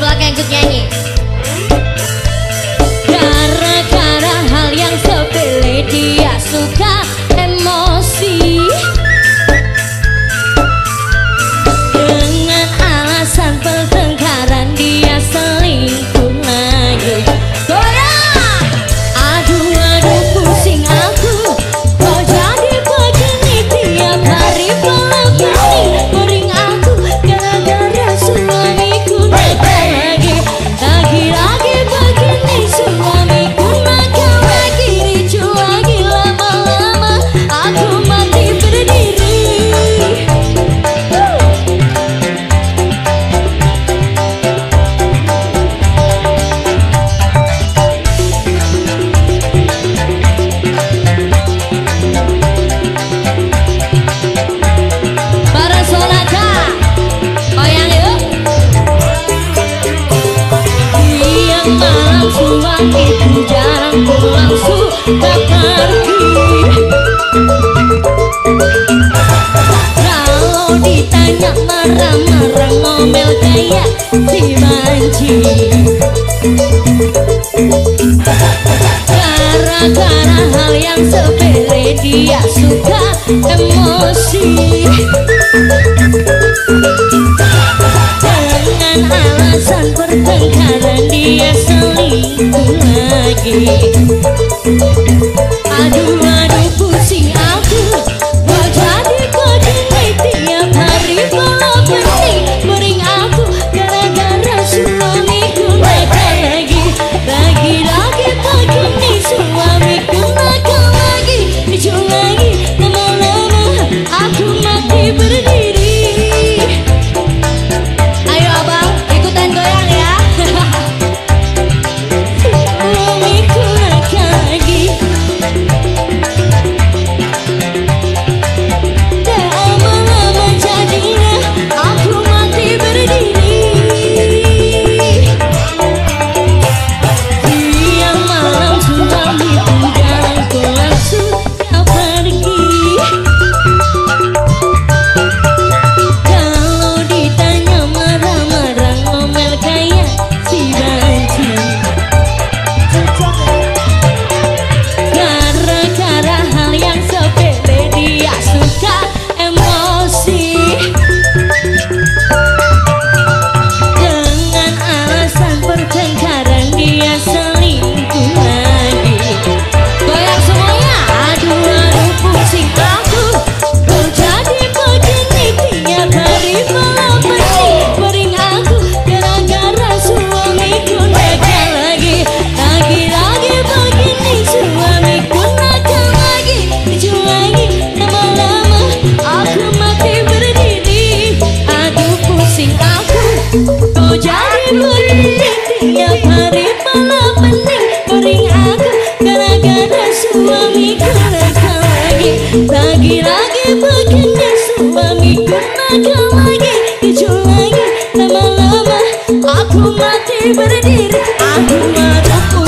marah-marah banci Gara-gara hal yang sepele dia suka emosi. Dengan alasan pertengkaran dia selingkuh lagi. Aduh lagi-lagi begini suamiku nakal lagi. Hijau lagi lama-lama aku mati berdiri. Aku marahku